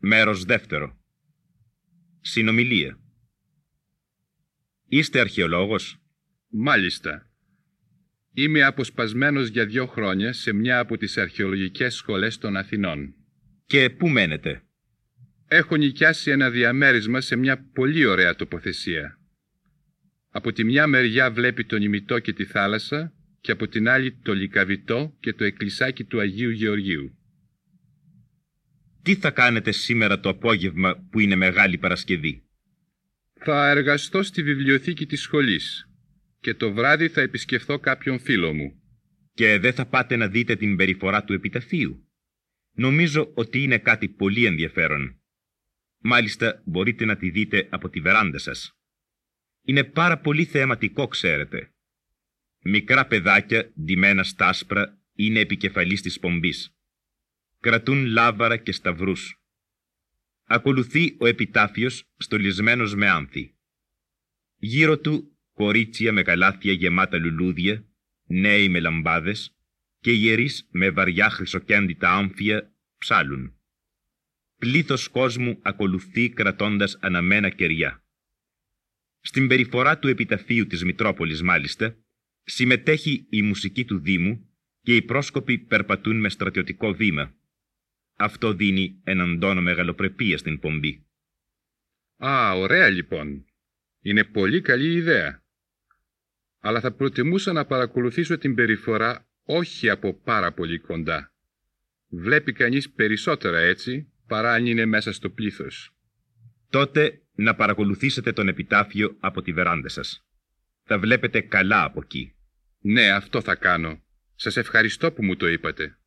Μέρος δεύτερο. Συνομιλία. Είστε αρχαιολόγος; Μάλιστα. Είμαι αποσπασμένος για δύο χρόνια σε μια από τις αρχαιολογικές σχολές των Αθηνών. Και πού μένετε; Έχω νοικιάσει ένα διαμέρισμα σε μια πολύ ωραία τοποθεσία. Από τη μια μεριά βλέπει τον ημιτό και τη θάλασσα και από την άλλη το λικαβιτό και το εκκλησάκι του Αγίου Γεωργίου. Τι θα κάνετε σήμερα το απόγευμα που είναι Μεγάλη Παρασκευή; Θα εργαστώ στη βιβλιοθήκη της σχολής και το βράδυ θα επισκεφθώ κάποιον φίλο μου. Και δεν θα πάτε να δείτε την περιφορά του επιταφείου; Νομίζω ότι είναι κάτι πολύ ενδιαφέρον. Μάλιστα μπορείτε να τη δείτε από τη βεράντα σας. Είναι πάρα πολύ θεαματικό, ξέρετε. Μικρά παιδάκια, ντυμένας στα άσπρα, είναι επικεφαλής της πομπής. Κρατούν λάβαρα και σταυρούς. Ακολουθεί ο επιτάφιος στολισμένος με άνθη. Γύρω του κορίτσια με καλάθια γεμάτα λουλούδια, νέοι με λαμπάδες και ιερείς με βαριά χρυσοκέντητα άμφια ψάλουν. Πλήθος κόσμου ακολουθεί κρατώντας αναμένα κεριά. Στην περιφορά του επιταφείου της Μητρόπολης μάλιστα, συμμετέχει η μουσική του Δήμου και οι πρόσκοποι περπατούν με στρατιωτικό βήμα. Αυτό δίνει έναν τόνο μεγαλοπρεπία στην πομπή. Α, ωραία λοιπόν. Είναι πολύ καλή ιδέα. Αλλά θα προτιμούσα να παρακολουθήσω την περιφορά όχι από πάρα πολύ κοντά. Βλέπει κανείς περισσότερα έτσι παρά αν είναι μέσα στο πλήθος. Τότε να παρακολουθήσετε τον επιτάφιο από τη βεράντα σας. Θα βλέπετε καλά από εκεί. Ναι, αυτό θα κάνω. Σας ευχαριστώ που μου το είπατε.